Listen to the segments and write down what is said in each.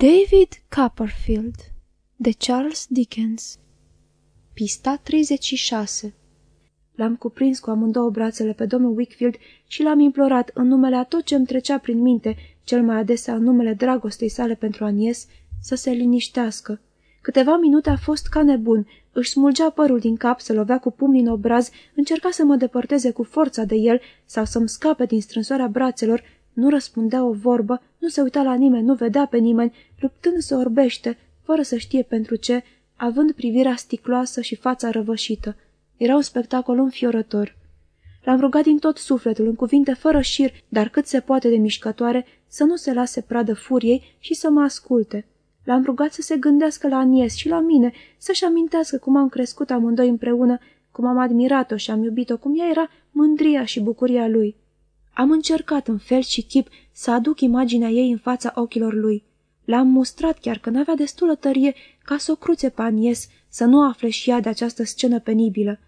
David Copperfield de Charles Dickens Pista 36 L-am cuprins cu amândouă brațele pe domnul Wickfield și l-am implorat în numele a tot ce îmi trecea prin minte, cel mai adesea în numele dragostei sale pentru Anies, să se liniștească. Câteva minute a fost ca nebun, își smulgea părul din cap, se lovea cu pumnii în obraz, încerca să mă depărteze cu forța de el sau să-mi scape din strânsoarea brațelor, nu răspundea o vorbă, nu se uita la nimeni, nu vedea pe nimeni, luptând să orbește, fără să știe pentru ce, având privirea sticloasă și fața răvășită. Era un spectacol înfiorător. L-am rugat din tot sufletul, în cuvinte fără șir, dar cât se poate de mișcătoare, să nu se lase pradă furiei și să mă asculte. L-am rugat să se gândească la Anies și la mine, să-și amintească cum am crescut amândoi împreună, cum am admirat-o și am iubit-o, cum ea era mândria și bucuria lui. Am încercat în fel și chip să aduc imaginea ei în fața ochilor lui. L-am mustrat chiar că n-avea destulă tărie ca să o cruțe pe Anies, să nu afle și ea de această scenă penibilă.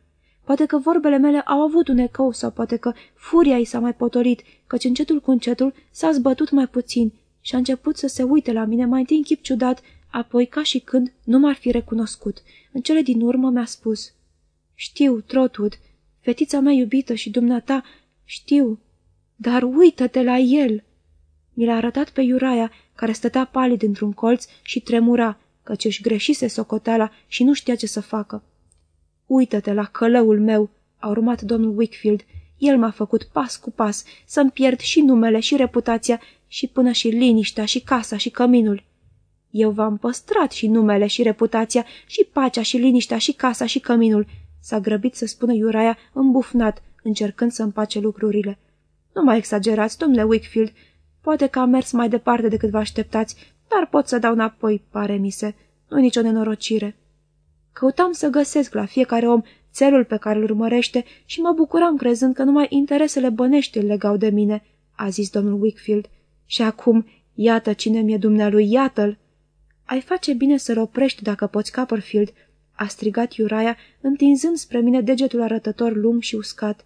Poate că vorbele mele au avut un ecou sau poate că furia i s-a mai potolit, căci încetul cu încetul s-a zbătut mai puțin și a început să se uite la mine mai întâi în chip ciudat, apoi ca și când nu m-ar fi recunoscut. În cele din urmă mi-a spus, Știu, Trotwood, fetița mea iubită și dumneata, știu, dar uită-te la el!" Mi l-a arătat pe Iuraia, care stătea palid într-un colț și tremura, căci își greșise socoteala și nu știa ce să facă. Uită-te la călăul meu!" a urmat domnul Wickfield. El m-a făcut pas cu pas să-mi pierd și numele și reputația și până și liniștea și casa și căminul. Eu v-am păstrat și numele și reputația și pacea și liniștea și casa și căminul, s-a grăbit să spună Iuraia îmbufnat, încercând să împace lucrurile. Nu mai exagerați, domnule Wickfield. Poate că am mers mai departe decât vă așteptați, dar pot să dau înapoi, pare mi se. nu nicio nenorocire. Căutam să găsesc la fiecare om țelul pe care îl urmărește și mă bucuram crezând că numai interesele bănești îl legau de mine, a zis domnul Wickfield. Și acum, iată cine mi-e dumnealui, iată-l! Ai face bine să-l oprești dacă poți, Copperfield, a strigat Iuraia, întinzând spre mine degetul arătător lung și uscat.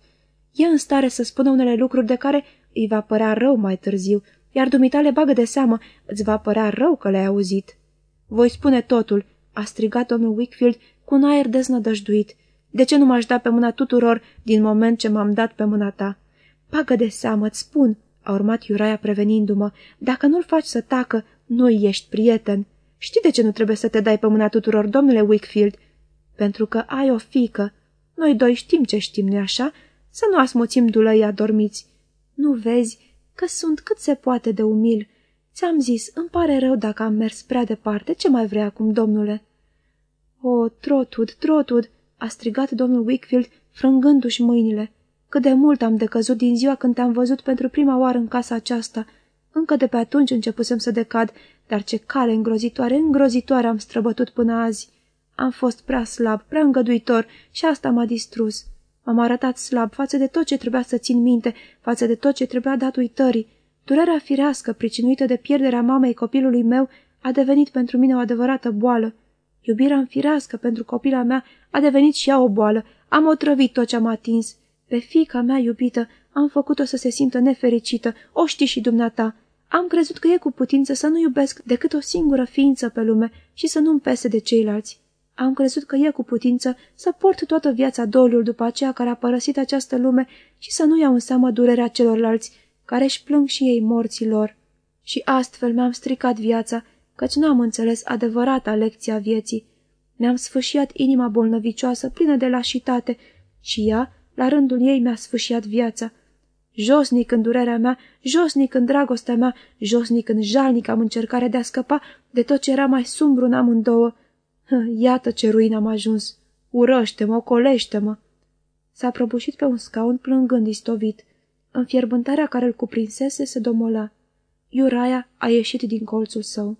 E în stare să spună unele lucruri de care îi va părea rău mai târziu, iar dumitale bagă de seamă, îți va părea rău că le-ai auzit. Voi spune totul, a strigat domnul Wickfield cu un aer deznădăjduit. De ce nu m-aș da pe mâna tuturor din moment ce m-am dat pe mâna ta? Bagă de seamă, îți spun, a urmat Iuraia prevenindu-mă. Dacă nu-l faci să tacă, nu ești prieten. Știi de ce nu trebuie să te dai pe mâna tuturor, domnule Wickfield? Pentru că ai o fică. Noi doi știm ce știm, nu așa? Să nu asmuțim dulăii adormiți. Nu vezi că sunt cât se poate de umil. Ți-am zis, îmi pare rău dacă am mers prea departe. Ce mai vrei acum, domnule?" O, Trotwood, Trotwood!" a strigat domnul Wickfield, frângându-și mâinile. Cât de mult am decăzut din ziua când te-am văzut pentru prima oară în casa aceasta. Încă de pe atunci începusem să decad, dar ce cale îngrozitoare, îngrozitoare am străbătut până azi. Am fost prea slab, prea îngăduitor și asta m-a distrus. M-am arătat slab față de tot ce trebuia să țin minte, față de tot ce trebuia dat uitării. Durerea firească, pricinuită de pierderea mamei copilului meu, a devenit pentru mine o adevărată boală. Iubirea înfirească pentru copila mea a devenit și ea o boală. Am otrăvit tot ce am atins. Pe fica mea iubită am făcut-o să se simtă nefericită, o știi și dumneata. Am crezut că e cu putință să nu iubesc decât o singură ființă pe lume și să nu-mi pese de ceilalți. Am crezut că e cu putință să port toată viața doliul după aceea care a părăsit această lume și să nu iau în seamă durerea celorlalți, care își plâng și ei morților. Și astfel mi-am stricat viața, căci n-am înțeles adevărata lecția vieții. Mi-am sfâșiat inima bolnăvicioasă, plină de lașitate, și ea, la rândul ei, mi-a sfâșiat viața. Josnic în durerea mea, josnic în dragostea mea, josnic în jalnic am încercarea de a scăpa de tot ce era mai sumbru în amândouă. Iată ce ruin am ajuns. Urăște-mă, ocolește-mă. S-a prăbușit pe un scaun plângând istovit. Înfierbântarea care îl cuprinsese se domola. Iuraia a ieșit din colțul său.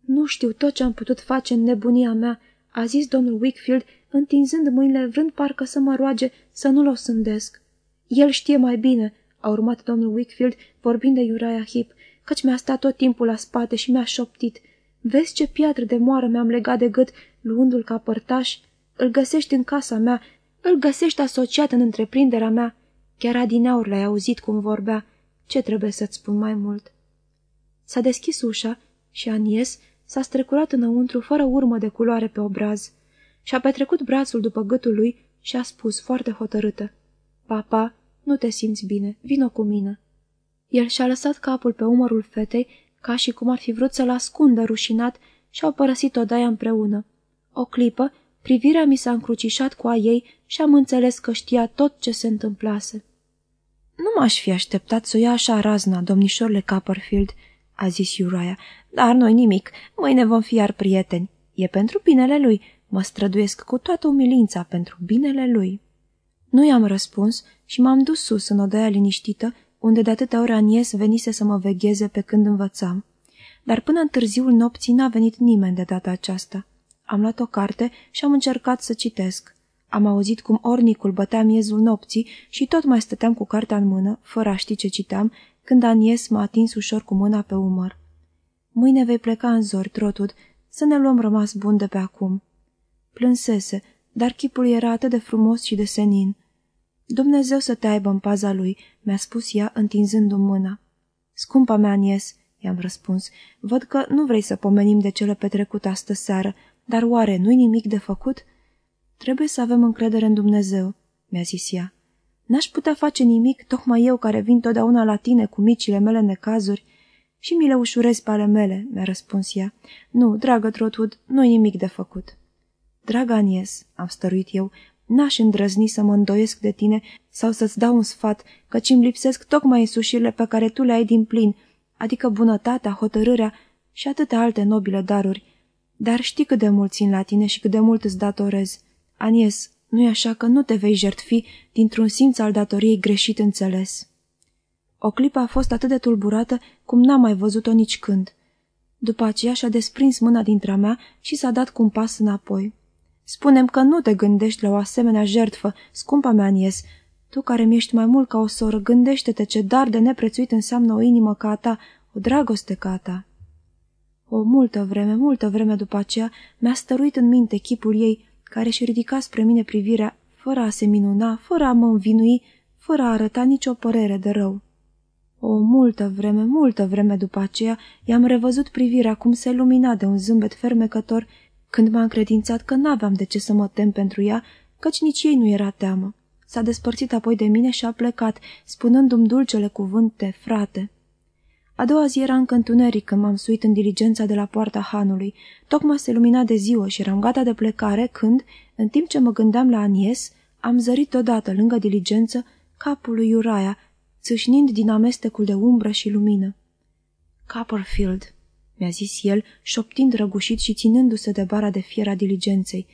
Nu știu tot ce am putut face în nebunia mea, a zis domnul Wickfield, întinzând mâinile, vrând parcă să mă roage să nu-l osândesc. El știe mai bine, a urmat domnul Wickfield, vorbind de Uriah Heep, căci mi-a stat tot timpul la spate și mi-a șoptit. Vezi ce piatră de moară mi-am legat de gât, luându-l ca părtaș? Îl găsești în casa mea, îl găsești asociat în întreprinderea mea. Chiar adineaur l-ai auzit cum vorbea. Ce trebuie să-ți spun mai mult?" S-a deschis ușa Și Anies s-a strecurat înăuntru fără urmă de culoare pe obraz. Și-a petrecut brațul după gâtul lui și a spus foarte hotărâtă. Papa, nu te simți bine, vino cu mine. El și-a lăsat capul pe umărul fetei, ca și cum ar fi vrut să-l ascundă rușinat și au părăsit odaia împreună. O clipă, privirea mi s-a încrucișat cu a ei și am înțeles că știa tot ce se întâmplase. Nu m-aș fi așteptat să o ia așa razna, domnișorle Copperfield," a zis Uriah, dar noi nimic, mâine vom fi iar prieteni. E pentru binele lui, mă străduiesc cu toată umilința pentru binele lui." Nu i-am răspuns și m-am dus sus în odaia liniștită, unde de atâtea ori Anies venise să mă vegheze pe când învățam. Dar până în târziul nopții n-a venit nimeni de data aceasta. Am luat o carte și am încercat să citesc. Am auzit cum ornicul bătea miezul nopții și tot mai stăteam cu cartea în mână, fără a ști ce citeam, când Anies m-a atins ușor cu mâna pe umăr. Mâine vei pleca în zori, Trotud, să ne luăm rămas bun de pe acum. Plânsese, dar chipul era atât de frumos și de senin. Dumnezeu să te aibă în paza lui, mi-a spus ea, întinzându-mi mâna. Scumpa mea, Anies, i-am răspuns, văd că nu vrei să pomenim de cele petrecute astă seară, dar oare nu-i nimic de făcut?" Trebuie să avem încredere în Dumnezeu," mi-a zis ea. N-aș putea face nimic, tocmai eu care vin totdeauna la tine cu micile mele necazuri." Și mi le ușurez pe ale mele," mi-a răspuns ea. Nu, dragă Trotwood, nu-i nimic de făcut." Dragă Anies," am stăruit eu, n-aș îndrăzni să mă îndoiesc de tine sau să-ți dau un sfat, căci îmi lipsesc tocmai însușirile pe care tu le ai din plin, adică bunătatea, hotărârea și atâtea alte nobile daruri. Dar știi cât de mult țin la tine și cât de mult îți datorez. Anies, nu-i așa că nu te vei jertfi dintr-un simț al datoriei greșit înțeles. O clipă a fost atât de tulburată cum n-am mai văzut-o nici când. După aceea și-a desprins mâna dintre-a mea și s-a dat cu un pas înapoi. Spunem că nu te gândești la o asemenea jertfă, scumpa mea Anies. Tu care mi-ești mai mult ca o soră, gândește-te ce dar de neprețuit înseamnă o inimă ca a ta, o dragoste ca a ta. O multă vreme, multă vreme după aceea, mi-a stăruit în minte chipul ei, care și ridica spre mine privirea, fără a se minuna, fără a mă învinui, fără a arăta nicio părere de rău. O multă vreme, multă vreme după aceea, i-am revăzut privirea cum se lumina de un zâmbet fermecător când m-a încredințat că n-aveam de ce să mă tem pentru ea, căci nici ei nu era teamă. S-a despărțit apoi de mine și a plecat, spunându-mi dulcele cuvânte, frate. A doua zi era încă întuneric când m-am suit în diligența de la poarta hanului. Tocmai se lumina de ziua și eram gata de plecare când, în timp ce mă gândeam la Anies, am zărit odată lângă diligență capul lui Uriah, țâșnind din amestecul de umbră și lumină. Copperfield, mi-a zis el, șoptind răgușit și ținându-se de bara de fier a diligenței.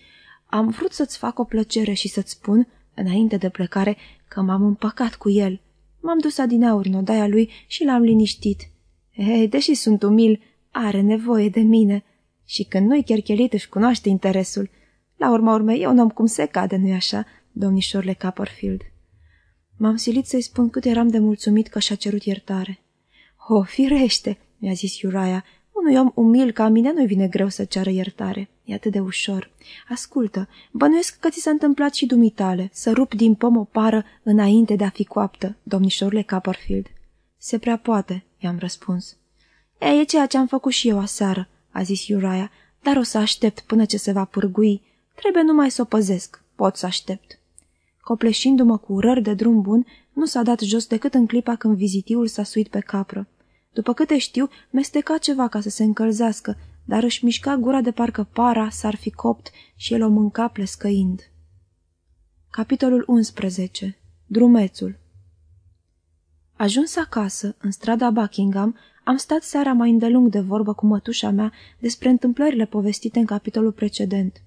Am vrut să-ți fac o plăcere și să-ți spun, înainte de plecare, că m-am împăcat cu el. M-am dus adineauri în odaia lui și l-am liniștit. Ei, deși sunt umil, are nevoie de mine. Și când nu-i cherchelit își cunoaște interesul. La urma urmei, e un om cum se cade, nu-i așa, domnișorle Copperfield? M-am silit să-i spun cât eram de mulțumit că și-a cerut iertare. O, firește, mi-a zis Uriah, unui om umil ca mine nu-i vine greu să ceară iertare. E atât de ușor. Ascultă, bănuiesc că ți s-a întâmplat și dumitale, să rup din pom o pară înainte de a fi coaptă, domnișorule Copperfield. Se prea poate, i-am răspuns. E, e ceea ce am făcut și eu aseară, a zis Uriah, dar o să aștept până ce se va pârgui. Trebuie numai să o păzesc. Pot să aștept. Copleșindu-mă cu urări de drum bun, nu s-a dat jos decât în clipa când vizitiul s-a suit pe capră. După câte știu, mesteca ceva ca să se încălzească, dar își mișca gura de parcă para s-ar fi copt și el o mânca plescăind. Capitolul 11. Drumețul Ajuns acasă, în strada Buckingham, am stat seara mai îndelung de vorbă cu mătușa mea despre întâmplările povestite în capitolul precedent.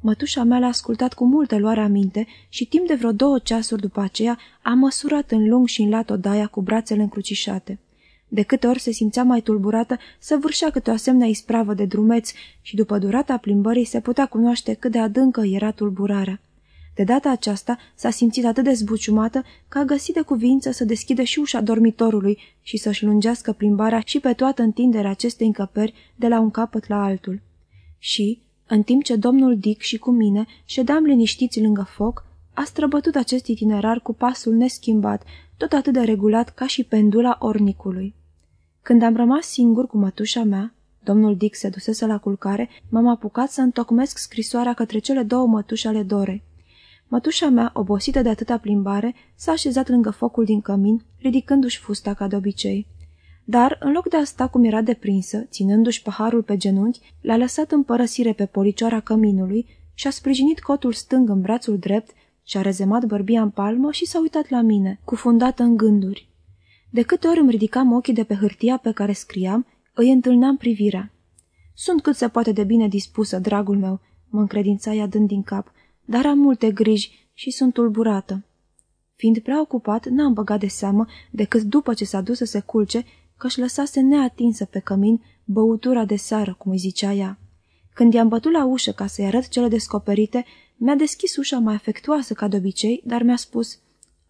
Mătușa mea l-a ascultat cu multă luare aminte și timp de vreo două ceasuri după aceea a măsurat în lung și în lat odaia cu brațele încrucișate. De câte ori se simțea mai tulburată, să vârșea câte o asemenea ispravă de drumeți și după durata plimbării se putea cunoaște cât de adâncă era tulburarea. De data aceasta s-a simțit atât de zbuciumată că a găsit de cuvință să deschidă și ușa dormitorului și să-și lungească plimbarea și pe toată întinderea acestei încăperi de la un capăt la altul. Și, în timp ce domnul Dick și cu mine ședeam liniștiți lângă foc, a străbătut acest itinerar cu pasul neschimbat, tot atât de regulat ca și pendula ornicului. Când am rămas singur cu mătușa mea, Domnul Dick se dusese la culcare, m-am apucat să întocmesc scrisoarea către cele două mătuși ale Dorei. Mătușa mea, obosită de atâta plimbare, s-a așezat lângă focul din cămin, ridicându-și fusta ca de obicei. Dar, în loc de a sta cum era deprinsă, ținându-și paharul pe genunchi, l-a lăsat în părăsire pe policioara căminului și-a sprijinit cotul stâng în brațul drept și-a rezemat bărbia în palmă și s-a uitat la mine, cufundată în gânduri. De câte ori îmi ridicam ochii de pe hârtia pe care scriam, îi întâlneam privirea. Sunt cât se poate de bine dispusă, dragul meu, mă încredința ea dând din cap, dar am multe griji și sunt tulburată. Fiind prea ocupat, n-am băgat de seamă, decât după ce s-a dus să se culce, că își lăsase neatinsă pe cămin băutura de seară, cum îi zicea ea. Când i-am bătut la ușă ca să-i arăt cele descoperite, mi-a deschis ușa mai afectuoasă ca de obicei, dar mi-a spus,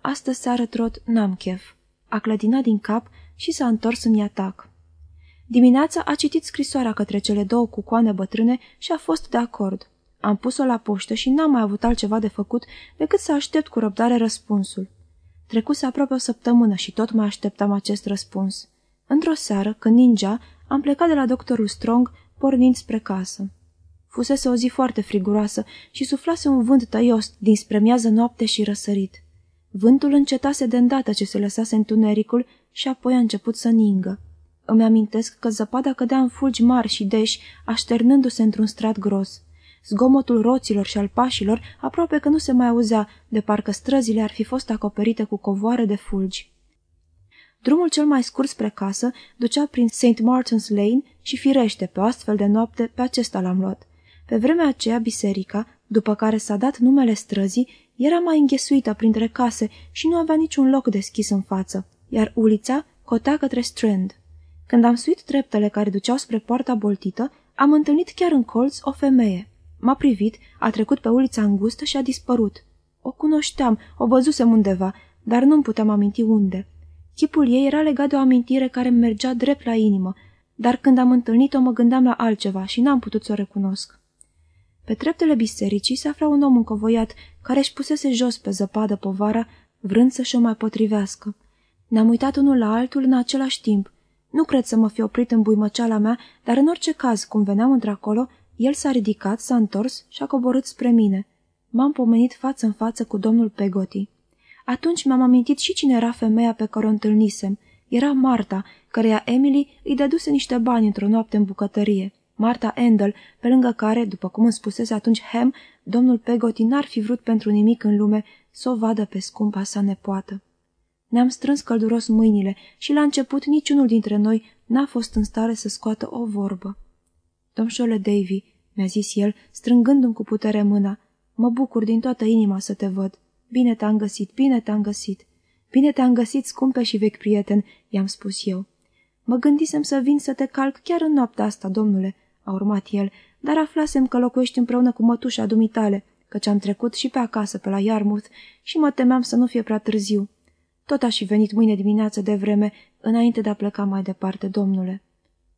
Astă seară, trot, n-am chef." A clădinat din cap și s-a întors în atac. Dimineața a citit scrisoarea către cele două cucoane bătrâne și a fost de acord. Am pus-o la poștă și n-am mai avut altceva de făcut decât să aștept cu răbdare răspunsul. Trecuse aproape o săptămână și tot mai așteptam acest răspuns. Într-o seară, când ningea, am plecat de la doctorul Strong, pornind spre casă. Fusese o zi foarte friguroasă și suflase un vânt tăios dinspre miază noapte și răsărit. Vântul încetase de îndată ce se lăsase întunericul și apoi a început să ningă. Îmi amintesc că zăpada cădea în fulgi mari și deși, așternându-se într-un strat gros. Zgomotul roților și al pașilor aproape că nu se mai auzea, de parcă străzile ar fi fost acoperite cu covoare de fulgi. Drumul cel mai scurt spre casă ducea prin St. Martin's Lane și firește, pe o astfel de noapte, pe acesta l-am luat. Pe vremea aceea, biserica, după care s-a dat numele străzii, era mai înghesuită printre case și nu avea niciun loc deschis în față, iar ulița cotea către Strand. Când am suit treptele care duceau spre poarta boltită, am întâlnit chiar în colț o femeie. M-a privit, a trecut pe ulița îngustă și a dispărut. O cunoșteam, o văzusem undeva, dar nu-mi puteam aminti unde. Chipul ei era legat de o amintire care mergea drept la inimă, dar când am întâlnit-o mă gândeam la altceva și n-am putut să o recunosc. Pe treptele bisericii se afla un om încovoiat, care își pusese jos pe zăpadă povara, vrând să-și o mai potrivească. Ne-am uitat unul la altul în același timp. Nu cred să mă fi oprit în buimăceala mea, dar în orice caz, cum veneam într-acolo, el s-a ridicat, s-a întors și a coborât spre mine. M-am pomenit față în față cu domnul Pegoti. Atunci mi-am amintit și cine era femeia pe care o întâlnisem. Era Marta, căreia Emily îi dăduse niște bani într-o noapte în bucătărie. Marta Endel, pe lângă care, după cum îmi spusese atunci Ham, domnul Pegoti n-ar fi vrut pentru nimic în lume să o vadă pe scumpa sa nepoată. Ne-am strâns călduros mâinile și la început niciunul dintre noi n-a fost în stare să scoată o vorbă. Domșole Davy, mi-a zis el, strângându-mi cu putere mâna, mă bucur din toată inima să te văd. Bine te-am găsit, bine te-am găsit. Bine te-am găsit, scumpe și vechi prieten, i-am spus eu. Mă gândisem să vin să te calc chiar în noaptea asta, domnule, a urmat el, dar aflasem că locuiești împreună cu mătușa dumitale, căci am trecut și pe acasă, pe la Yarmouth, și mă temeam să nu fie prea târziu. Tot aș fi venit mâine dimineață de vreme, înainte de a pleca mai departe, domnule.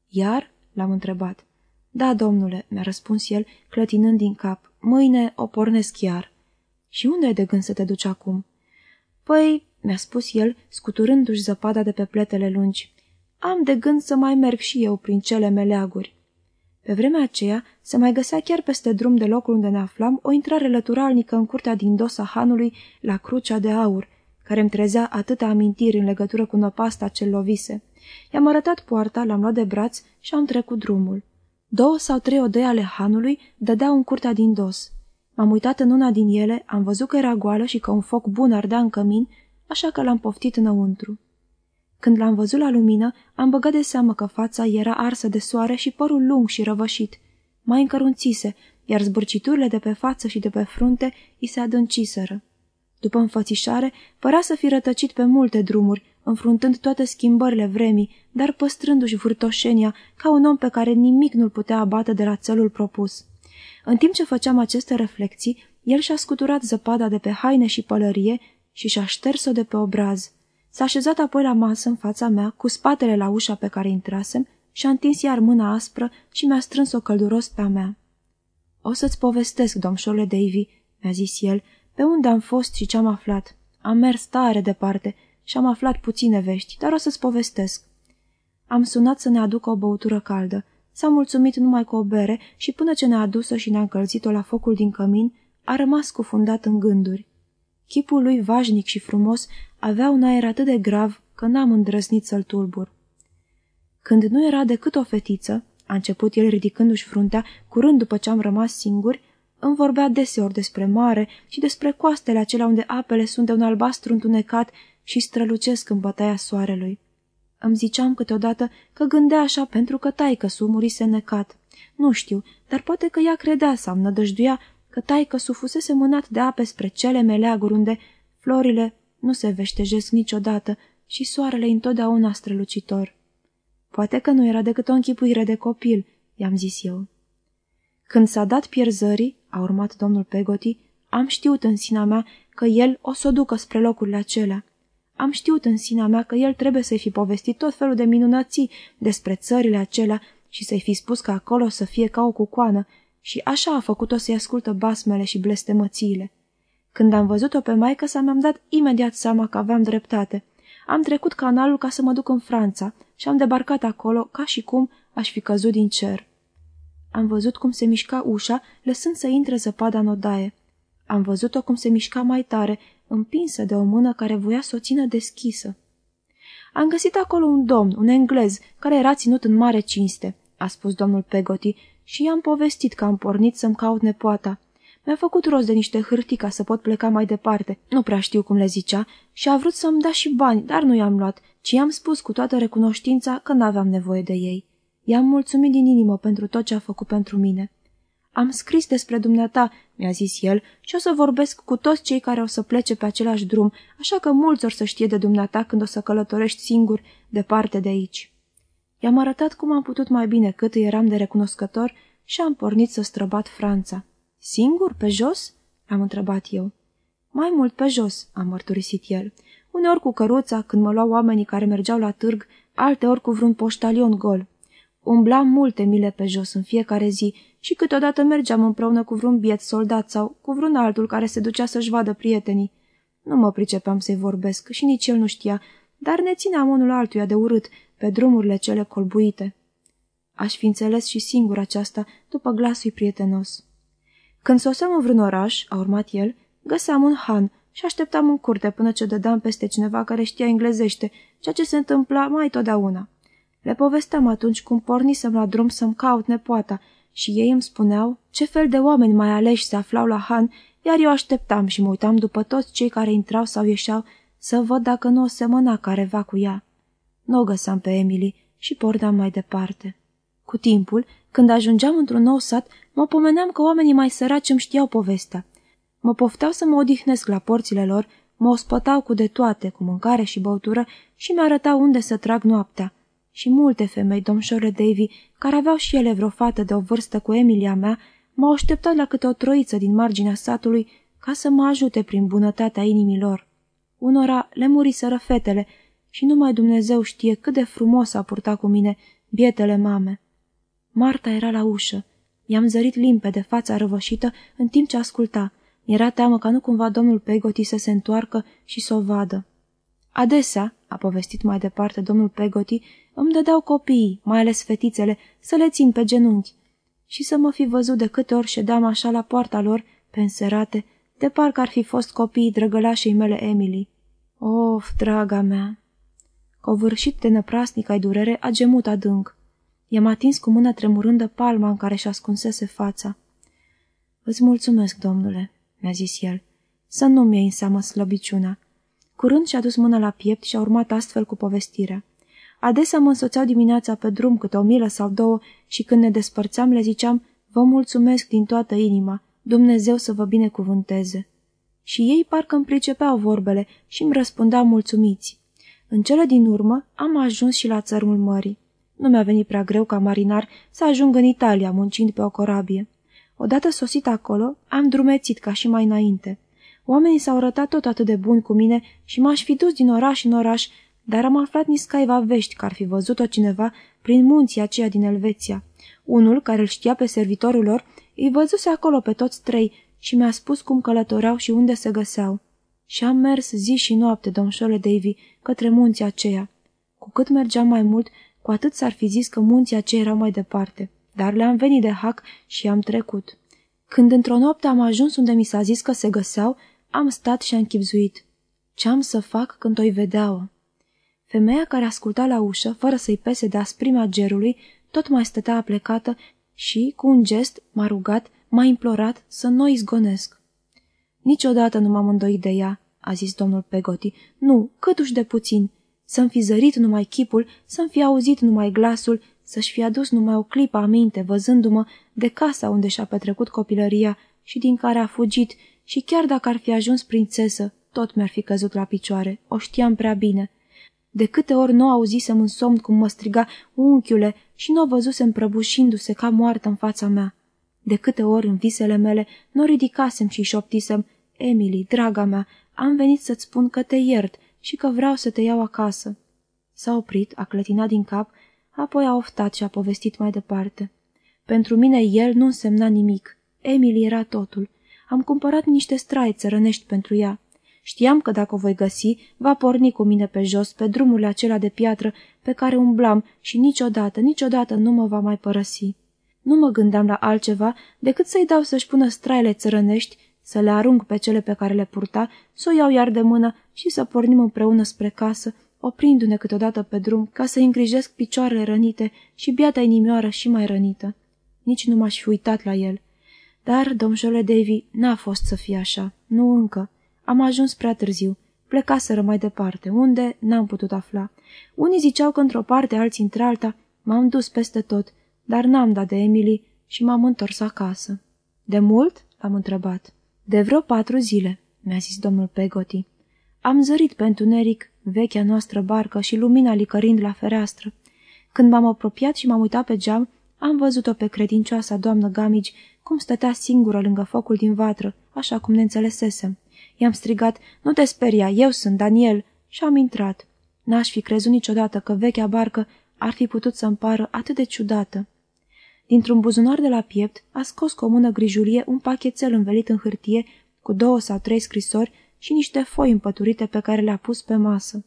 Iar? l-am întrebat. Da, domnule, mi-a răspuns el, clătinând din cap. Mâine o pornesc iar. Și unde ai de gând să te duci acum? Păi, mi-a spus el, scuturându-și zăpada de pe pletele lungi. Am de gând să mai merg și eu prin cele meleaguri. Pe vremea aceea se mai găsea chiar peste drum de locul unde ne aflam o intrare lăturalnică în curtea din dosa hanului la crucea de aur, care îmi trezea atâtea amintiri în legătură cu năpasta ce lovise. I-am arătat poarta, l-am luat de braț și am trecut drumul. Două sau trei odăi ale hanului dădeau în curtea din dos. M-am uitat în una din ele, am văzut că era goală și că un foc bun ardea în cămin, așa că l-am poftit înăuntru. Când l-am văzut la lumină, am băgat de seamă că fața era arsă de soare și părul lung și răvășit. Mai încărunțise, iar zbârciturile de pe față și de pe frunte îi se adânciseră. După înfățișare, părea să fi rătăcit pe multe drumuri, înfruntând toate schimbările vremii, dar păstrându-și vârtoșenia ca un om pe care nimic nu-l putea abate de la țelul propus. În timp ce făceam aceste reflexii, el și-a scuturat zăpada de pe haine și pălărie și și-a șters-o de pe obraz. S-a așezat apoi la masă în fața mea, cu spatele la ușa pe care intrasem, și-a întins iar mâna aspră și mi-a strâns-o călduros pe-a mea. O să-ți povestesc, domșole Davy," mi-a zis el, pe unde am fost și ce am aflat. Am mers tare departe și am aflat puține vești, dar o să-ți povestesc. Am sunat să ne aducă o băutură caldă. s-a mulțumit numai cu o bere și până ce ne-a adus-o și ne-a încălzit-o la focul din cămin, a rămas cufundat în gânduri. Chipul lui vașnic și frumos avea un aer atât de grav că n-am îndrăznit să-l tulbur. Când nu era decât o fetiță, a început el ridicându-și fruntea, curând după ce am rămas singuri, îmi vorbea deseori despre mare și despre coastele acelea unde apele sunt de un albastru întunecat și strălucesc în bătaia soarelui. Îmi ziceam câteodată că gândea așa pentru că taică su murise necat. Nu știu, dar poate că ea credea sau nădăjduia că taică su fusese mânat de ape spre cele meleaguri unde florile nu se veștejesc niciodată și soarele întotdeauna strălucitor. Poate că nu era decât o închipuire de copil, i-am zis eu. Când s-a dat pierzării, a urmat domnul Pegoti, am știut în sinea mea că el o să o ducă spre locurile acelea. Am știut în sinea mea că el trebuie să-i fi povestit tot felul de minunății despre țările acelea și să-i fi spus că acolo o să fie ca o cucoană și așa a făcut-o să-i ascultă basmele și blestemățiile. Când am văzut-o pe maică sa, mi-am dat imediat seama că aveam dreptate. Am trecut canalul ca să mă duc în Franța și am debarcat acolo ca și cum aș fi căzut din cer. Am văzut cum se mișca ușa, lăsând să intre zăpada în odaie. Am văzut-o cum se mișca mai tare, împinsă de o mână care voia să o țină deschisă. Am găsit acolo un domn, un englez, care era ținut în mare cinste, a spus domnul Pegoti, și i-am povestit că am pornit să-mi caut nepoata. Mi-a făcut rost de niște hârtii ca să pot pleca mai departe, nu prea știu cum le zicea, și a vrut să-mi da și bani, dar nu i-am luat, ci i-am spus cu toată recunoștința că n-aveam nevoie de ei. I-am mulțumit din inimă pentru tot ce a făcut pentru mine. Am scris despre dumneata, mi-a zis el, și o să vorbesc cu toți cei care o să plece pe același drum, așa că mulți or să știe de dumneata când o să călătorești singur departe de aici. I-am arătat cum am putut mai bine cât îi eram de recunoscător și am pornit să străbat Franța. Singur, pe jos?" am întrebat eu. Mai mult pe jos," a mărturisit el. Uneori cu căruța, când mă luau oamenii care mergeau la târg, alteori cu vreun poștalion gol. Umblam multe mile pe jos în fiecare zi și câteodată mergeam împreună cu vreun biet soldat sau cu vreun altul care se ducea să-și vadă prietenii. Nu mă pricepeam să-i vorbesc și nici el nu știa, dar ne țineam unul altuia de urât pe drumurile cele colbuite. Aș fi înțeles și singur aceasta după glasul prietenos. Când soseam în vreun oraș, a urmat el, găseam un han și așteptam în curte până ce dădeam peste cineva care știa englezește, ceea ce se întâmpla mai totdeauna. Le povesteam atunci cum pornisem la drum să-mi caut nepoata și ei îmi spuneau ce fel de oameni mai aleși se aflau la Han, iar eu așteptam și mă uitam după toți cei care intrau sau ieșeau să văd dacă nu o semăna careva cu ea. Nu o găseam pe Emily și porneam mai departe. Cu timpul, când ajungeam într-un nou sat, mă pomeneam că oamenii mai săraci îmi știau povestea. Mă pofteau să mă odihnesc la porțile lor, mă ospătau cu de toate, cu mâncare și băutură și mi-arătau unde să trag noaptea și multe femei, domșore Davy, care aveau și ele vreo fată de o vârstă cu Emilia mea, m-au așteptat la câte o troiță din marginea satului ca să mă ajute prin bunătatea inimilor. Unora le muriseră fetele și numai Dumnezeu știe cât de frumos a purtat cu mine bietele mame. Marta era la ușă. I-am zărit limpede fața răvășită în timp ce asculta. Era teamă ca nu cumva domnul Pegoti să se întoarcă și să o vadă. Adesea, a povestit mai departe domnul Pegoti, îmi dădeau copiii, mai ales fetițele, să le țin pe genunchi și să mă fi văzut de câte ori ședeam așa la poarta lor, pe înserate, de parcă ar fi fost copiii drăgălașei mele Emily. Of, draga mea! Covârșit de năprasnic ai durere, a gemut adânc. I-am atins cu mâna tremurândă palma în care și ascunsese fața. Îți mulțumesc, domnule," mi-a zis el, să nu mi-ai în seamă slăbiciunea. Curând și-a dus mâna la piept și a urmat astfel cu povestirea. Adesea mă însoțeau dimineața pe drum câte o milă sau două și când ne despărțeam le ziceam, vă mulțumesc din toată inima, Dumnezeu să vă binecuvânteze. Și ei parcă îmi pricepeau vorbele și îmi răspundeau mulțumiți. În cele din urmă am ajuns și la țărmul mării. Nu mi-a venit prea greu ca marinar să ajung în Italia muncind pe o corabie. Odată sosit acolo, am drumețit ca și mai înainte. Oamenii s-au rătat tot atât de buni cu mine și m-aș fi dus din oraș în oraș, dar am aflat niscaiva vești că ar fi văzut-o cineva prin munții aceia din Elveția. Unul, care îl știa pe servitorul lor, îi văzuse acolo pe toți trei și mi-a spus cum călătoreau și unde se găseau. Și am mers zi și noapte, domșole Davy, către munții aceia. Cu cât mergeam mai mult, cu atât s-ar fi zis că munții aceia erau mai departe, dar le-am venit de hac și am trecut. Când într-o noapte am ajuns unde mi s-a zis că se găseau, am stat și am chipzuit. Ce am să fac când o-i vedeau? Femeia care asculta la ușă, fără să-i pese de asprimea gerului, tot mai stătea aplecată și, cu un gest, m-a rugat, m-a implorat să nu izgonesc. Niciodată nu m-am îndoit de ea, a zis domnul Pegoti. Nu, câtuși de puțin. Să-mi fi zărit numai chipul, să-mi fi auzit numai glasul, să-și fi adus numai o clipă aminte, văzându-mă de casa unde și-a petrecut copilăria și din care a fugit, și chiar dacă ar fi ajuns prințesă, tot mi-ar fi căzut la picioare, o știam prea bine. De câte ori nu auzisem în somn cum mă striga unchiule și nu o văzusem prăbușindu-se ca moartă în fața mea. De câte ori în visele mele nu ridicasem și șoptisem, Emily, draga mea, am venit să-ți spun că te iert și că vreau să te iau acasă. S-a oprit, a clătinat din cap, apoi a oftat și a povestit mai departe. Pentru mine el nu însemna nimic. Emily era totul. Am cumpărat niște strai țărănești pentru ea. Știam că dacă o voi găsi, va porni cu mine pe jos, pe drumurile acelea de piatră pe care umblam și niciodată, niciodată nu mă va mai părăsi. Nu mă gândeam la altceva decât să-i dau să-și pună straile țărănești, să le arunc pe cele pe care le purta, să o iau iar de mână și să pornim împreună spre casă, oprindu-ne câteodată pe drum ca să îngrijesc picioarele rănite și biata inimioară și mai rănită. Nici nu m-aș fi uitat la el. Dar, domnule Davy, n-a fost să fie așa. Nu încă. Am ajuns prea târziu. Plecaseră mai departe, unde n-am putut afla. Unii ziceau că într-o parte, alții într-alta. M-am dus peste tot, dar n-am dat de Emily și m-am întors acasă. De mult? l-am întrebat. De vreo patru zile, mi-a zis domnul Pegoti. Am zărit pe întuneric vechea noastră barcă și lumina licărind la fereastră. Când m-am apropiat și m-am uitat pe geam, am văzut-o pe credincioasa doamnă Gamigi cum stătea singură lângă focul din vatră, așa cum ne înțelesesem. I-am strigat, nu te speria, eu sunt Daniel, și am intrat. N-aș fi crezut niciodată că vechea barcă ar fi putut să-mi pară atât de ciudată. Dintr-un buzunar de la piept a scos cu o mână grijulie un pachetel învelit în hârtie cu două sau trei scrisori și niște foi împăturite pe care le-a pus pe masă.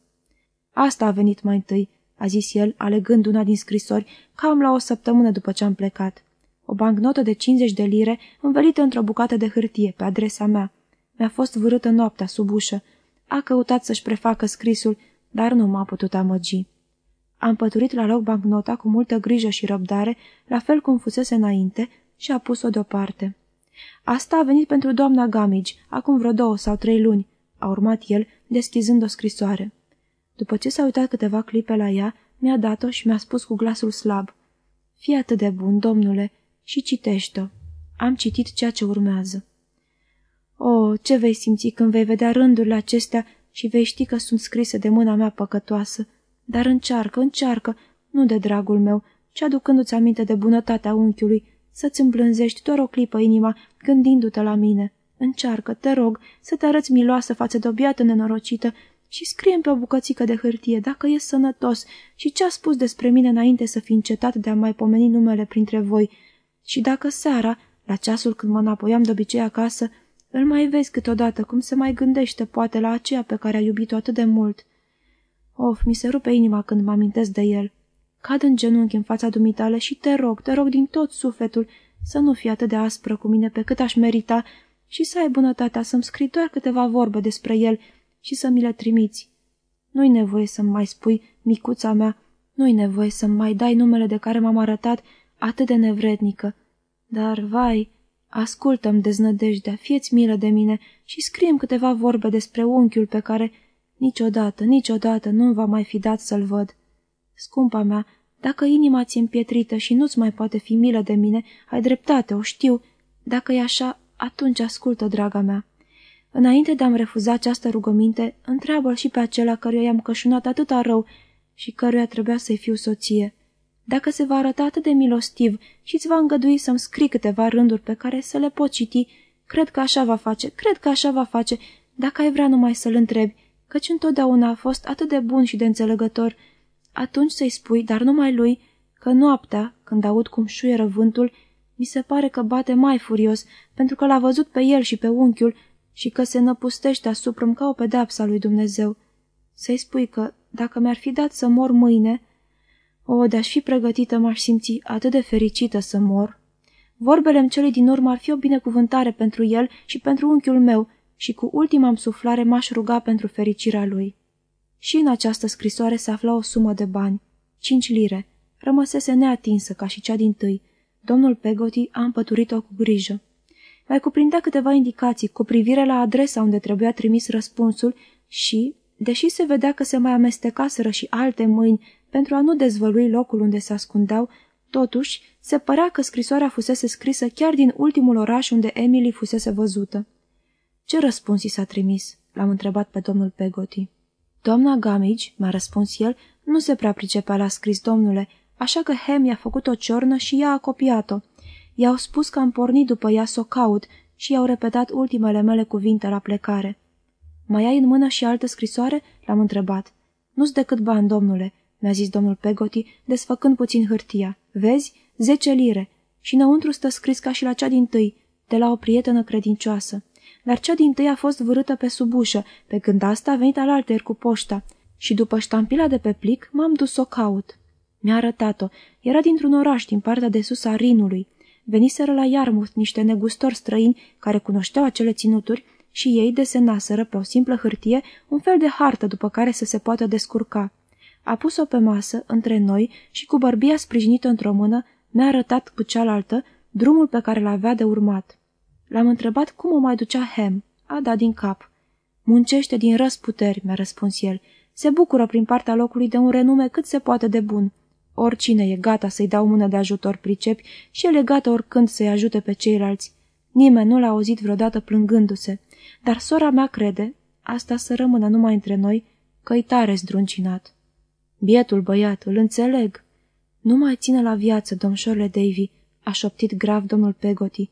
Asta a venit mai întâi, a zis el, alegând una din scrisori, cam la o săptămână după ce am plecat. O bancnotă de 50 de lire, învelită într-o bucată de hârtie, pe adresa mea. Mi-a fost vârâtă noaptea sub ușă. A căutat să-și prefacă scrisul, dar nu m-a putut amăgi. Am păturit la loc bancnota cu multă grijă și răbdare, la fel cum fusese înainte, și a pus-o deoparte. Asta a venit pentru doamna Gamage, acum vreo două sau trei luni, a urmat el, deschizând o scrisoare. După ce s-a uitat câteva clipe la ea, mi-a dat-o și mi-a spus cu glasul slab. Fii atât de bun, domnule, și citește-o. Am citit ceea ce urmează. O, oh, ce vei simți când vei vedea rândurile acestea și vei ști că sunt scrise de mâna mea păcătoasă. Dar încearcă, încearcă, nu de dragul meu, ci aducându-ți aminte de bunătatea unchiului, să-ți îmblânzești doar o clipă inima gândindu-te la mine. Încearcă, te rog, să te arăți miloasă față de o biată nenorocită și scrie pe o bucățică de hârtie dacă e sănătos și ce a spus despre mine înainte să fi încetat de a mai pomeni numele printre voi. Și dacă seara, la ceasul când mă înapoiam de obicei acasă, îl mai vezi câteodată cum se mai gândește poate la aceea pe care a iubit-o atât de mult. Of, mi se rupe inima când mă amintesc de el. Cad în genunchi în fața dumitale și te rog, te rog din tot sufletul să nu fii atât de aspră cu mine pe cât aș merita și să ai bunătatea să-mi scrii doar câteva vorbe despre el și să mi le trimiți. Nu-i nevoie să-mi mai spui, micuța mea, nu-i nevoie să-mi mai dai numele de care m-am arătat atât de nevrednică. Dar, vai, ascultă-mi deznădejdea, fieți milă de mine și scriem câteva vorbe despre unchiul pe care niciodată, niciodată nu va mai fi dat să-l văd. Scumpa mea, dacă inima ți-e împietrită și nu-ți mai poate fi milă de mine, ai dreptate, o știu. Dacă e așa, atunci ascultă, draga mea. Înainte de a-mi refuza această rugăminte, întreabă-l și pe acela căruia i-am cășunat atâta rău și căruia trebuia să-i fiu soție. Dacă se va arăta atât de milostiv și îți va îngădui să-mi scrii câteva rânduri pe care să le pot citi, cred că așa va face, cred că așa va face, dacă ai vrea numai să-l întrebi, căci întotdeauna a fost atât de bun și de înțelegător, atunci să-i spui, dar numai lui, că noaptea, când aud cum șuieră vântul, mi se pare că bate mai furios, pentru că l-a văzut pe el și pe unchiul și că se năpustește asupra ca o pedapsa lui Dumnezeu. Să-i spui că, dacă mi-ar fi dat să mor mâine... O, de-aș fi pregătită, m-aș simți atât de fericită să mor. Vorbele celui din urmă ar fi o binecuvântare pentru el și pentru unchiul meu și cu ultima suflare m-aș ruga pentru fericirea lui. Și în această scrisoare se afla o sumă de bani, cinci lire. Rămăsese neatinsă ca și cea din tâi. Domnul Pegoti a împăturit-o cu grijă. Mai cuprindea câteva indicații cu privire la adresa unde trebuia trimis răspunsul și, deși se vedea că se mai amestecaseră și alte mâini pentru a nu dezvălui locul unde se ascundeau, totuși se părea că scrisoarea fusese scrisă chiar din ultimul oraș unde Emily fusese văzută. Ce răspuns i s-a trimis?" l-am întrebat pe domnul Pegoti. Doamna Gamage, mi-a răspuns el, nu se prea pricepea la scris, domnule, așa că Hem i-a făcut o ciornă și ea a copiat-o. I-au spus că am pornit după ea să o caut și i-au repetat ultimele mele cuvinte la plecare. Mai ai în mână și altă scrisoare?" l-am întrebat. Nu-s decât bani, domnule," mi-a zis domnul Pegoti, desfăcând puțin hârtia. Vezi? Zece lire. Și înăuntru stă scris ca și la cea din tâi, de la o prietenă credincioasă. Dar cea din tâi a fost vârâtă pe sub ușă, pe când asta a venit alalter cu poșta. Și după ștampila de pe plic, m-am dus să o caut. Mi-a arătat-o. Era dintr-un oraș din partea de sus a Rinului. Veniseră la Iarmouth niște negustori străini care cunoșteau acele ținuturi și ei desenaseră pe o simplă hârtie un fel de hartă după care să se poată descurca. A pus-o pe masă, între noi, și cu bărbia sprijinită într-o mână, mi-a arătat cu cealaltă drumul pe care l-avea de urmat. L-am întrebat cum o mai ducea Hem. A dat din cap. Muncește din răsputeri, mi-a răspuns el. Se bucură prin partea locului de un renume cât se poate de bun. Oricine e gata să-i dau mână de ajutor pricepi și el e gata oricând să-i ajute pe ceilalți. Nimeni nu l-a auzit vreodată plângându-se, dar sora mea crede, asta să rămână numai între noi, că-i tare zdruncinat. Bietul băiat, îl înțeleg. Nu mai ține la viață, domșorle Davy, a șoptit grav domnul Pegoti.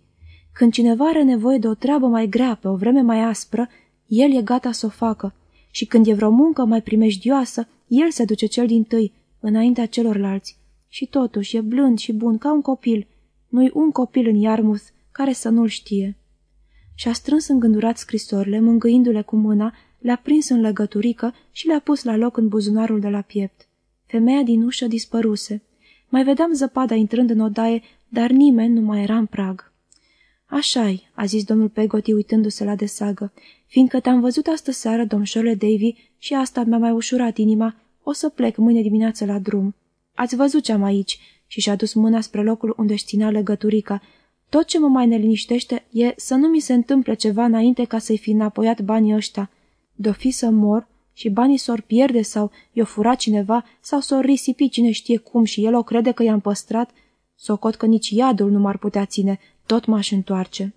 Când cineva are nevoie de o treabă mai grea pe o vreme mai aspră, el e gata să o facă. Și când e vreo muncă mai primejdioasă, el se duce cel din tâi, înaintea celorlalți. Și totuși e blând și bun ca un copil. Nu-i un copil în Iarmuth care să nu-l știe. Și-a strâns îngândurat scrisorile, mângâindu-le cu mâna, le-a prins în legăturică și le-a pus la loc în buzunarul de la piept. Femeia din ușă dispăruse. Mai vedeam zăpada intrând în odaie, dar nimeni nu mai era în prag. Așa-i, a zis domnul Pegoti uitându-se la desagă, fiindcă te-am văzut astă seară, domșorle Davy, și asta mi-a mai ușurat inima, o să plec mâine dimineață la drum. Ați văzut ce am aici și și-a dus mâna spre locul unde își ținea legăturica. Tot ce mă mai neliniștește e să nu mi se întâmple ceva înainte ca să-i fi înapoiat banii ăștia. De-o fi să mor și banii s-or pierde sau i-o fura cineva sau s-or risipi cine știe cum și el o crede că i-am păstrat, socot că nici iadul nu m-ar putea ține, tot m-aș întoarce.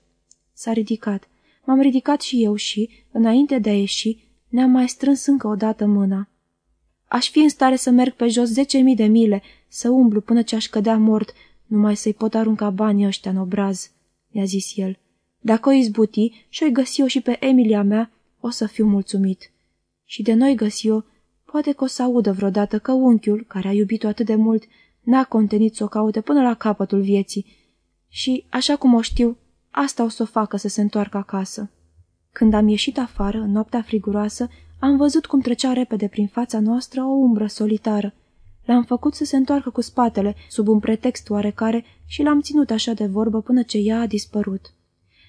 S-a ridicat. M-am ridicat și eu și, înainte de a ieși, ne-am mai strâns încă o dată mâna. Aș fi în stare să merg pe jos zece mii de mile, să umblu până ce aș cădea mort, numai să-i pot arunca banii ăștia în obraz, mi-a zis el. Dacă o izbuti și o găsi-o și pe Emilia mea, o să fiu mulțumit. Și de noi găsi-o, poate că o să audă vreodată că unchiul, care a iubit-o atât de mult, n-a contenit să o caute până la capătul vieții. Și, așa cum o știu, asta o să o facă să se întoarcă acasă. Când am ieșit afară, în noaptea friguroasă, am văzut cum trecea repede prin fața noastră o umbră solitară. L-am făcut să se întoarcă cu spatele, sub un pretext oarecare, și l-am ținut așa de vorbă până ce ea a dispărut.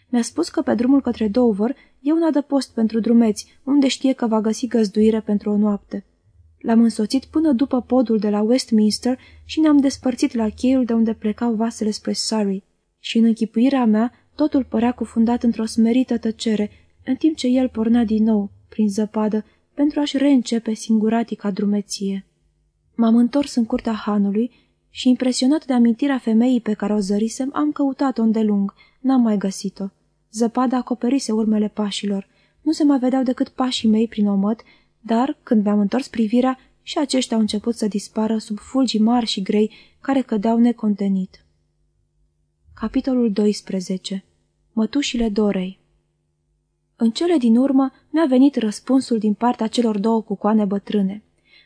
Mi-a spus că pe drumul către Dover e un adăpost pentru drumeți, unde știe că va găsi găzduire pentru o noapte. L-am însoțit până după podul de la Westminster și ne-am despărțit la cheiul de unde plecau vasele spre Surrey. Și în închipuirea mea, totul părea cufundat într-o smerită tăcere, în timp ce el pornea din nou, prin zăpadă, pentru a-și reîncepe singuratica drumeție. M-am întors în curtea hanului și, impresionat de amintirea femeii pe care o zărisem, am căutat-o îndelung, n-am mai găsit-o. Zăpada acoperise urmele pașilor. Nu se mai vedeau decât pașii mei prin omăt, dar, când mi-am întors privirea, și aceștia au început să dispară sub fulgi mari și grei care cădeau necontenit. Capitolul 12 Mătușile Dorei În cele din urmă mi-a venit răspunsul din partea celor două cucoane bătrâne.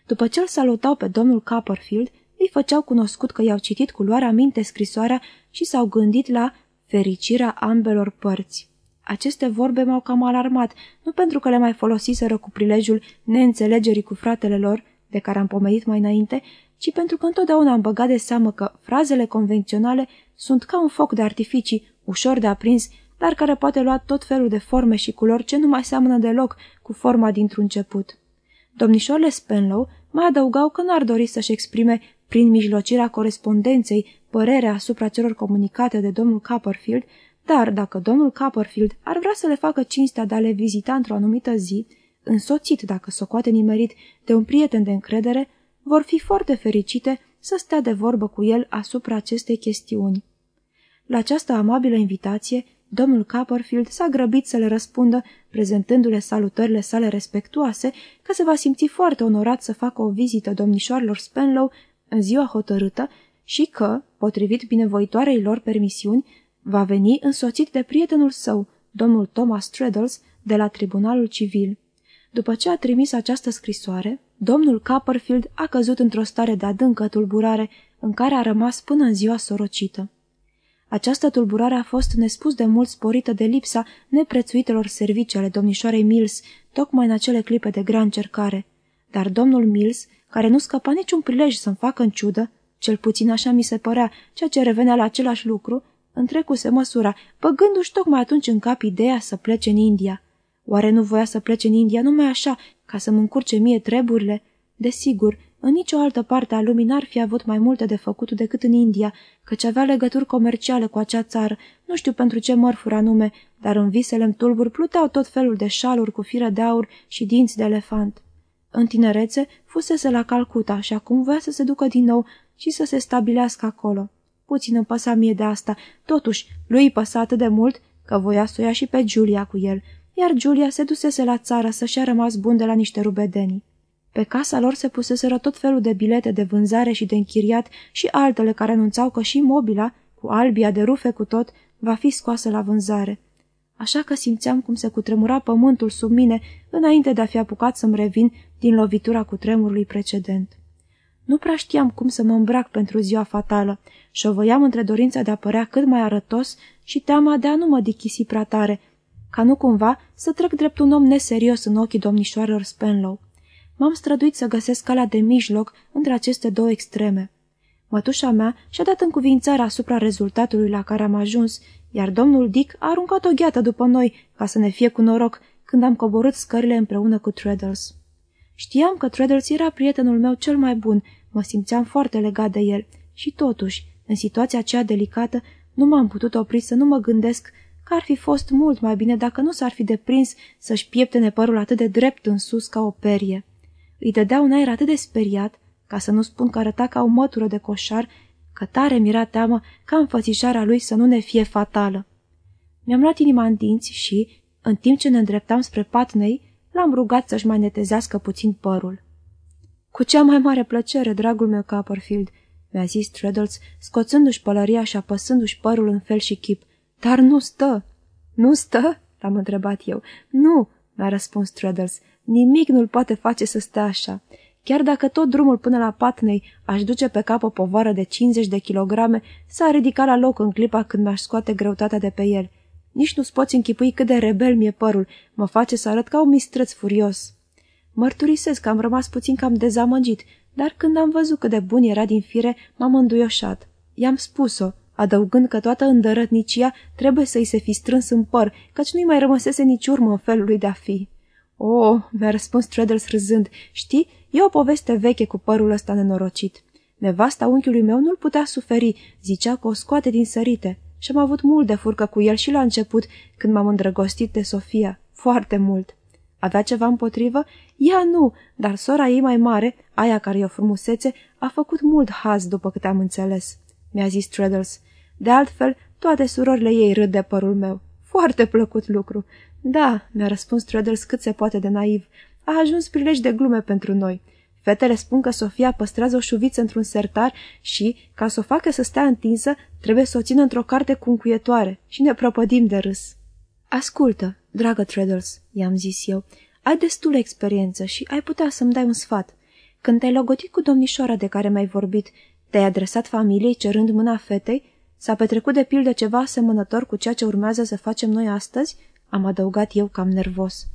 După ce îl salutau pe domnul Copperfield, îi făceau cunoscut că i-au citit cu luarea minte scrisoarea și s-au gândit la fericirea ambelor părți. Aceste vorbe m-au cam alarmat, nu pentru că le mai folosiseră cu prilejul neînțelegerii cu fratele lor, de care am pomenit mai înainte, ci ci pentru că întotdeauna am băgat de seamă că frazele convenționale sunt ca un foc de artificii, ușor de aprins, dar care poate lua tot felul de forme și culori ce nu mai seamănă deloc cu forma dintr-un început. Domnișoarele Spenlow mai adăugau că n-ar dori să-și exprime, prin mijlocirea corespondenței, părerea asupra celor comunicate de domnul Copperfield, dar dacă domnul Copperfield ar vrea să le facă cinstea de a le vizita într-o anumită zi, însoțit, dacă socoate nimerit, de un prieten de încredere, vor fi foarte fericite să stea de vorbă cu el asupra acestei chestiuni. La această amabilă invitație, domnul Copperfield s-a grăbit să le răspundă, prezentându-le salutările sale respectuoase, că se va simți foarte onorat să facă o vizită domnișoarelor Spenlow în ziua hotărâtă și că, potrivit binevoitoarei lor permisiuni, va veni însoțit de prietenul său, domnul Thomas Treadles, de la Tribunalul Civil. După ce a trimis această scrisoare, domnul Copperfield a căzut într-o stare de adâncă tulburare, în care a rămas până în ziua sorocită. Această tulburare a fost nespus de mult sporită de lipsa neprețuitelor servicii ale domnișoarei Mills, tocmai în acele clipe de grea încercare. Dar domnul Mills, care nu scăpa niciun prilej să-mi facă în ciudă, cel puțin așa mi se părea, ceea ce revenea la același lucru, întrecuse măsura, băgându-și tocmai atunci în cap ideea să plece în India. Oare nu voia să plece în India numai așa, ca să mă încurce mie treburile? Desigur, în nicio altă parte a lumii n-ar fi avut mai multe de făcut decât în India, căci avea legături comerciale cu acea țară, nu știu pentru ce mărfuri anume, dar în visele tulburi pluteau tot felul de șaluri cu fire de aur și dinți de elefant. În tinerețe fusese la Calcuta și acum voia să se ducă din nou și să se stabilească acolo. Puțin îmi păsa mie de asta, totuși lui îi păsa atât de mult că voia să o ia și pe Julia cu el, iar Julia se dusese la țară să-și a rămas bun de la niște rubedenii. Pe casa lor se puseseră tot felul de bilete de vânzare și de închiriat și altele care anunțau că și mobila, cu albia de rufe cu tot, va fi scoasă la vânzare. Așa că simțeam cum se cutremura pământul sub mine înainte de a fi apucat să-mi revin din lovitura cu tremurului precedent. Nu prea știam cum să mă îmbrac pentru ziua fatală și o voiam între dorința de a părea cât mai arătos și teama de a nu mă dichisi prea tare, ca nu cumva să trec drept un om neserios în ochii domnișoarelor Spenlow. M-am străduit să găsesc calea de mijloc între aceste două extreme. Mătușa mea și-a dat încuvințarea asupra rezultatului la care am ajuns, iar domnul Dick a aruncat o gheată după noi ca să ne fie cu noroc când am coborât scările împreună cu Treadles. Știam că Treadles era prietenul meu cel mai bun, mă simțeam foarte legat de el și totuși, în situația aceea delicată, nu m-am putut opri să nu mă gândesc că ar fi fost mult mai bine dacă nu s-ar fi deprins să-și pieptene părul atât de drept în sus ca o perie. Îi dădea un aer atât de speriat, ca să nu spun că arăta ca o mătură de coșar, că tare mi-era teamă ca înfățișarea lui să nu ne fie fatală. Mi-am luat inima în dinți și, în timp ce ne îndreptam spre Patnei, l-am rugat să-și mai netezească puțin părul. Cu cea mai mare plăcere, dragul meu Copperfield," mi-a zis Treadles, scoțându-și pălăria și apăsându-și părul în fel și chip. Dar nu stă." Nu stă?" l-am întrebat eu. Nu," mi-a răspuns Treadles. Nimic nu-l poate face să stea așa. Chiar dacă tot drumul până la Patnei aș duce pe cap o povară de 50 de kilograme, s-a ridicat la loc în clipa când mi-aș scoate greutatea de pe el. Nici nu-ți poți închipui cât de rebel mi-e părul, mă face să arăt ca un mistreț furios. Mărturisesc că am rămas puțin cam dezamăgit, dar când am văzut cât de bun era din fire, m-am înduioșat. I-am spus-o, adăugând că toată îndărătnicia trebuie să-i se fi strâns în păr, căci nu-i mai rămăsese nici urmă în felul lui de a fi. Oh, mi-a răspuns Treadles râzând, știi, e o poveste veche cu părul ăsta nenorocit. Nevasta unchiului meu nu-l putea suferi, zicea că o scoate din sărite. Și am avut mult de furcă cu el și la început, când m-am îndrăgostit de Sofia. Foarte mult. Avea ceva împotrivă? Ea nu, dar sora ei mai mare, aia care e o frumusețe, a făcut mult haz după câte am înțeles. Mi-a zis Treadles. De altfel, toate surorile ei râd de părul meu. Foarte plăcut lucru. Da, mi-a răspuns Treadles cât se poate de naiv. A ajuns prilej de glume pentru noi. Fetele spun că Sofia păstrează o șuviță într-un sertar și, ca să o facă să stea întinsă, trebuie să o țină într-o carte cu încuietoare și ne prăpădim de râs. Ascultă, dragă Treadles, i-am zis eu, ai destulă experiență și ai putea să-mi dai un sfat. Când te-ai logotit cu domnișoara de care mi-ai vorbit, te-ai adresat familiei cerând mâna fetei? S-a petrecut de pildă ceva asemănător cu ceea ce urmează să facem noi astăzi? Am adăugat eu cam nervos.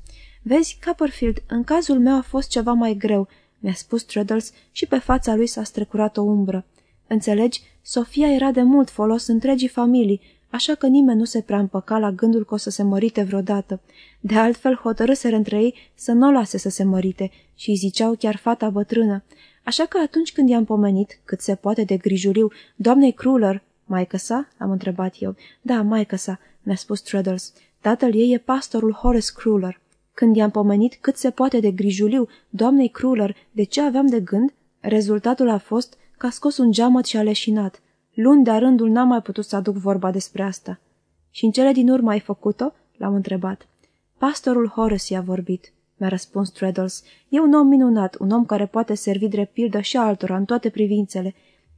Vezi, Copperfield, în cazul meu a fost ceva mai greu. mi-a spus Treadles și pe fața lui s-a strecurat o umbră. Înțelegi, Sofia era de mult folos întregii familii, așa că nimeni nu se prea împăca la gândul că o să se mărite vreodată. De altfel hotărâseră între ei să nu o lase să se mărite și îi ziceau chiar fata bătrână. Așa că atunci când i-am pomenit, cât se poate de grijuliu, doamnei Cruller, maică sa? am întrebat eu. Da, maică sa, mi-a spus Treadles. Tatăl ei e pastorul Horace Cruller. Când i-am pomenit cât se poate de grijuliu doamnei Cruller de ce aveam de gând, rezultatul a fost că a scos un geamăt și a leșinat. Luni de rândul n-am mai putut să aduc vorba despre asta. Și în cele din urmă ai făcut-o? L-am întrebat. Pastorul Horace i-a vorbit, mi-a răspuns Treadles. E un om minunat, un om care poate servi drept pildă și altora în toate privințele.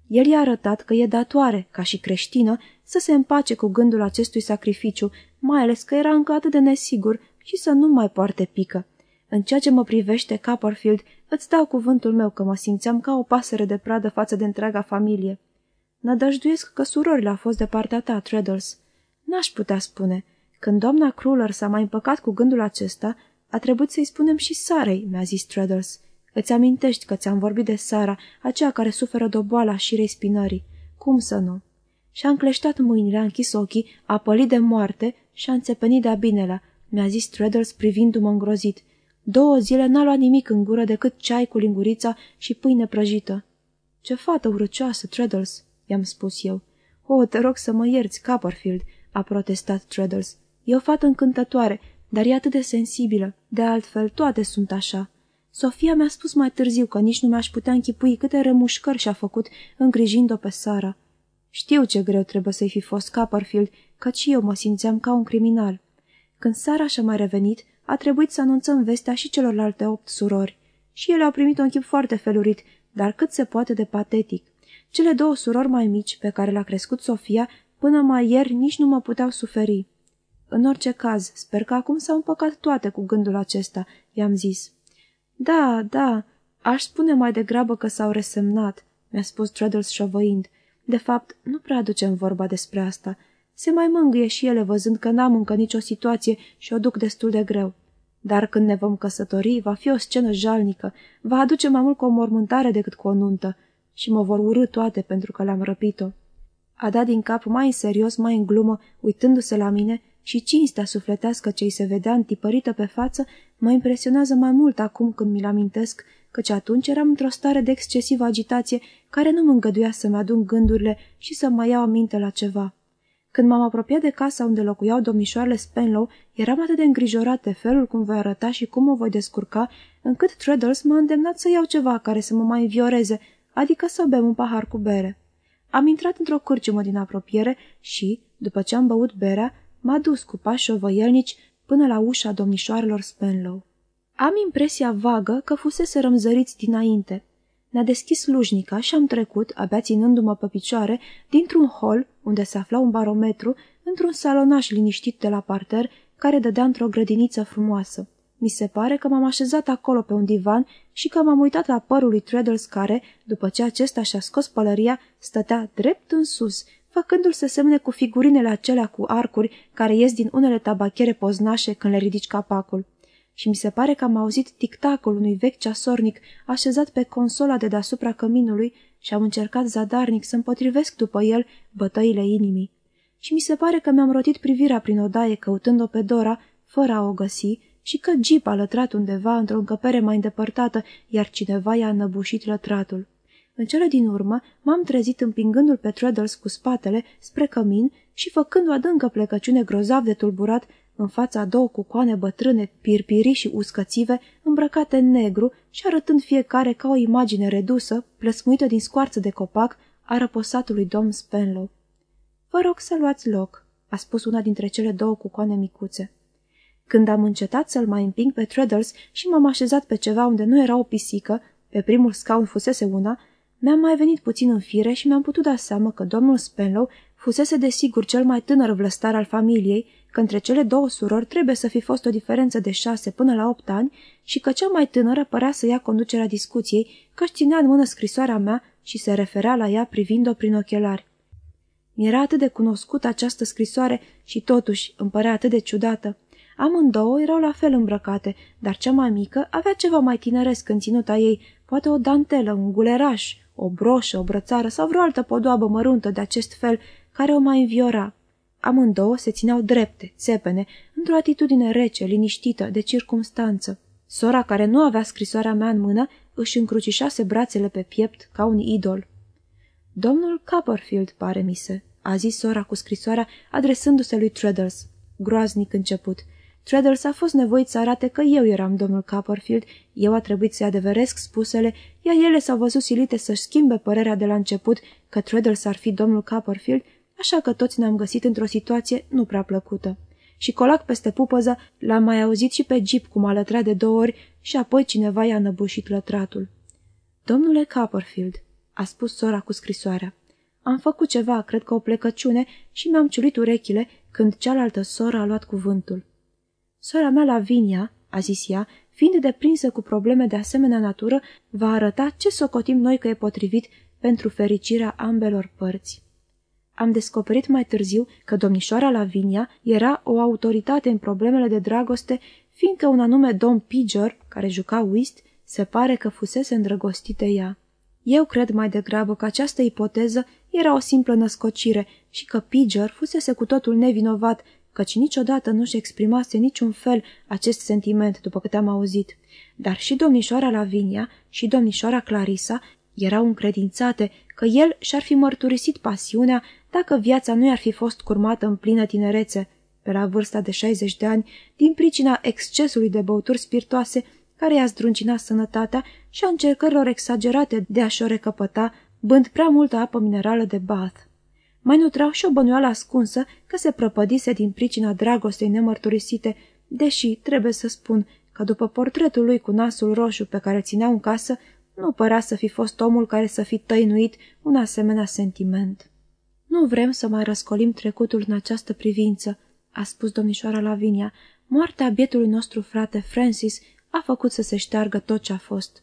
El i-a arătat că e datoare, ca și creștină, să se împace cu gândul acestui sacrificiu, mai ales că era încă atât de nesigur și să nu mai poarte pică. În ceea ce mă privește, Copperfield, îți dau cuvântul meu că mă simțeam ca o pasăre de pradă față de întreaga familie. Nădăjduiesc că surorile au fost de partea ta, Treadles. N-aș putea spune. Când doamna Cruller s-a mai împăcat cu gândul acesta, a trebuit să-i spunem și Sarei, mi-a zis Treadles. Îți amintești că ți-am vorbit de Sara, aceea care suferă de o boală a șirei spinării. Cum să nu? Și-a încleștat mâinile, a închis ochii, a pălit de moarte și a înțepenit de-a binelea, mi-a zis Treadles privindu-mă îngrozit. Două zile n-a luat nimic în gură decât ceai cu lingurița și pâine prăjită. Ce fată urăcioasă, Treadles!" i-am spus eu. O, te rog să mă ierți, Copperfield," a protestat Treadles. E o fată încântătoare, dar e atât de sensibilă. De altfel, toate sunt așa." Sofia mi-a spus mai târziu că nici nu mi-aș putea închipui câte remușcări și-a făcut îngrijind-o pe Sara. Știu ce greu trebuie să-i fi fost Copperfield, căci eu mă simțeam ca un criminal. Când Sara și-a mai revenit, a trebuit să anunțăm vestea și celorlalte opt surori. Și ele au primit un chip foarte felurit, dar cât se poate de patetic. Cele două surori mai mici, pe care le-a crescut Sofia, până mai ieri nici nu mă puteau suferi. În orice caz, sper că acum s-au împăcat toate cu gândul acesta, i-am zis. Da, da, aș spune mai degrabă că s-au resemnat, mi-a spus Treadles șovăind. De fapt, nu prea aducem vorba despre asta. Se mai mângâie și ele văzând că n-am încă nicio situație și o duc destul de greu. Dar când ne vom căsători, va fi o scenă jalnică, va aduce mai mult cu o mormântare decât cu o nuntă și mă vor urâ toate pentru că le-am răpit-o. A dat din cap mai în serios, mai în glumă, uitându-se la mine și cinstea sufletească ce-i se vedea întipărită pe față mă impresionează mai mult acum când mi-l amintesc, căci atunci eram într-o stare de excesivă agitație care nu mă îngăduia să-mi adun gândurile și să mă iau aminte la ceva. Când m-am apropiat de casa unde locuiau domnișoarele Spenlow, eram atât de îngrijorat de felul cum voi arăta și cum o voi descurca, încât Treadles m-a îndemnat să iau ceva care să mă mai vioreze, adică să bem un pahar cu bere. Am intrat într-o cârciumă din apropiere și, după ce am băut berea, m-a dus cu pași șovăielnici până la ușa domnișoarelor Spenlow. Am impresia vagă că fusese rămzăriți dinainte. Ne-a deschis lujnica și am trecut, abia ținându-mă pe picioare, dintr-un hol, unde se afla un barometru, într-un salonaș liniștit de la parter, care dădea într-o grădiniță frumoasă. Mi se pare că m-am așezat acolo pe un divan și că m-am uitat la părul lui Treadles care, după ce acesta și-a scos pălăria, stătea drept în sus, făcându-l să semne cu figurinele acelea cu arcuri care ies din unele tabachiere poznașe când le ridici capacul. Și mi se pare că am auzit tictacul unui vechi ceasornic așezat pe consola de deasupra căminului și am încercat zadarnic să împotrivesc după el bătăile inimii. Și mi se pare că mi-am rotit privirea prin odaie căutând-o pe Dora, fără a o găsi, și că Jeep a lătrat undeva într-o încăpere mai îndepărtată, iar cineva i-a înăbușit lătratul. În cele din urmă, m-am trezit împingându-l pe Treadles cu spatele spre cămin și făcând o adâncă plecăciune grozav de tulburat în fața a două cucoane bătrâne, pirpirii și uscățive, îmbrăcate în negru și arătând fiecare ca o imagine redusă, plăsmuită din scoarță de copac, a răposatului domn Spenlow. Vă rog să luați loc," a spus una dintre cele două cucoane micuțe. Când am încetat să-l mai împing pe Treadles și m-am așezat pe ceva unde nu era o pisică, pe primul scaun fusese una, mi-am mai venit puțin în fire și mi-am putut da seama că domnul Spenlow fusese desigur cel mai tânăr vlăstar al familiei, că între cele două surori trebuie să fi fost o diferență de șase până la opt ani și că cea mai tânără părea să ia conducerea discuției, că ținea în mână scrisoarea mea și se referea la ea privind-o prin ochelari. Mi era atât de cunoscută această scrisoare și totuși îmi părea atât de ciudată. Amândouă erau la fel îmbrăcate, dar cea mai mică avea ceva mai tineresc în ținuta ei, poate o dantelă, un guleraș, o broșă, o brățară sau vreo altă podoabă măruntă de acest fel, care o mai înviora. Amândouă se țineau drepte, țepene, într-o atitudine rece, liniștită, de circumstanță. Sora, care nu avea scrisoarea mea în mână, își încrucișase brațele pe piept ca un idol. Domnul Copperfield, pare mi se, a zis sora cu scrisoarea, adresându-se lui Treadles. Groaznic început. Treadles a fost nevoit să arate că eu eram domnul Copperfield, eu a trebuit să-i adeveresc spusele, iar ele s-au văzut silite să-și schimbe părerea de la început că Treadles ar fi domnul Copperfield, așa că toți ne-am găsit într-o situație nu prea plăcută. Și colac peste pupăză l-am mai auzit și pe Jeep cum a lătrat de două ori și apoi cineva i-a năbușit lătratul. Domnule Copperfield, a spus sora cu scrisoarea. Am făcut ceva, cred că o plecăciune, și mi-am ciulit urechile când cealaltă soră a luat cuvântul. Sora mea Lavinia, a zis ea, fiind deprinsă cu probleme de asemenea natură, va arăta ce socotim noi că e potrivit pentru fericirea ambelor părți. Am descoperit mai târziu că domnișoara Lavinia era o autoritate în problemele de dragoste, fiindcă un anume domn Pidger, care juca whist, se pare că fusese îndrăgostit de ea. Eu cred mai degrabă că această ipoteză era o simplă născocire și că Pidger fusese cu totul nevinovat, căci niciodată nu-și exprimase niciun fel acest sentiment după câte am auzit. Dar și domnișoara Lavinia și domnișoara Clarisa erau încredințate că el și-ar fi mărturisit pasiunea dacă viața nu i-ar fi fost curmată în plină tinerețe, pe la vârsta de 60 de ani, din pricina excesului de băuturi spiritoase care i-a zdruncinat sănătatea și a încercărilor exagerate de a-și o recăpăta, bând prea multă apă minerală de bath. Mai nutrau și o bănuială ascunsă că se prăpădise din pricina dragostei nemărturisite, deși, trebuie să spun, că după portretul lui cu nasul roșu pe care țineau în casă, nu părea să fi fost omul care să fi tăinuit un asemenea sentiment. Nu vrem să mai răscolim trecutul în această privință, a spus domnișoara Lavinia. Moartea bietului nostru frate Francis a făcut să se șteargă tot ce a fost.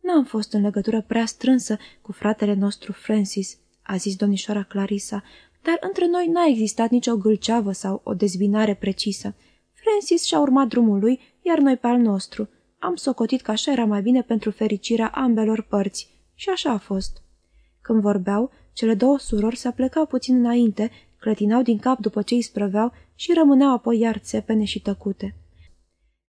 N-am fost în legătură prea strânsă cu fratele nostru Francis, a zis domnișoara Clarisa, dar între noi n-a existat nicio gâlceavă sau o dezbinare precisă. Francis și-a urmat drumul lui, iar noi pe al nostru. Am socotit că așa era mai bine pentru fericirea ambelor părți. Și așa a fost. Când vorbeau, cele două surori se plecau puțin înainte, clătinau din cap după ce îi sprăveau și rămâneau apoi iar țepene și tăcute.